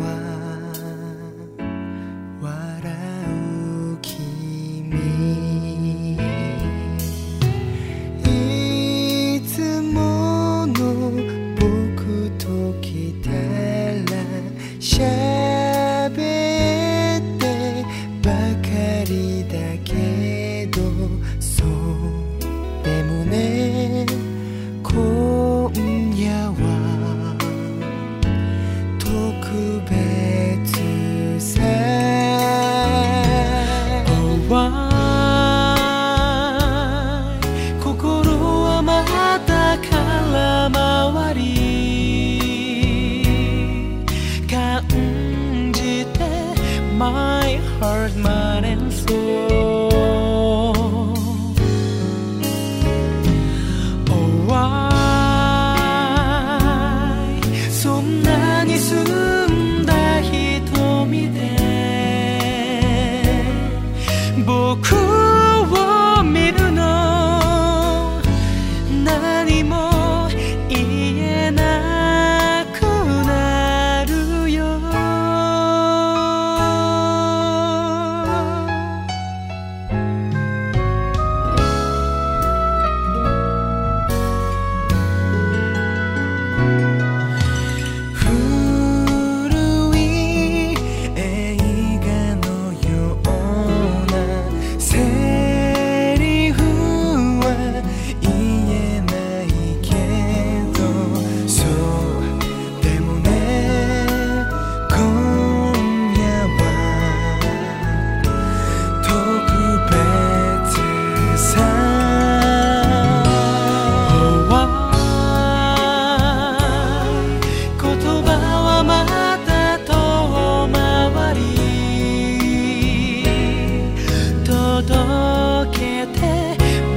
晚 transparencia.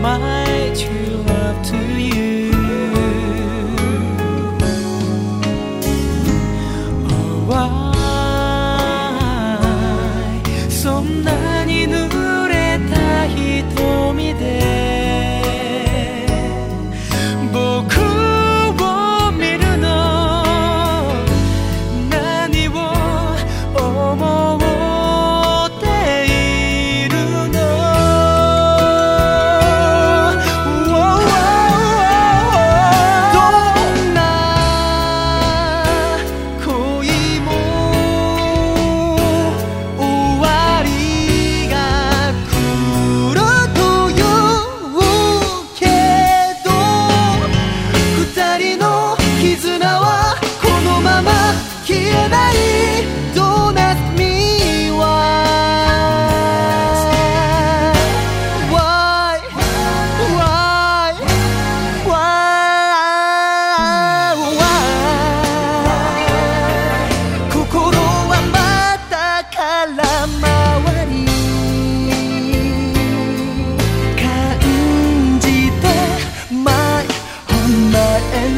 my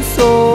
so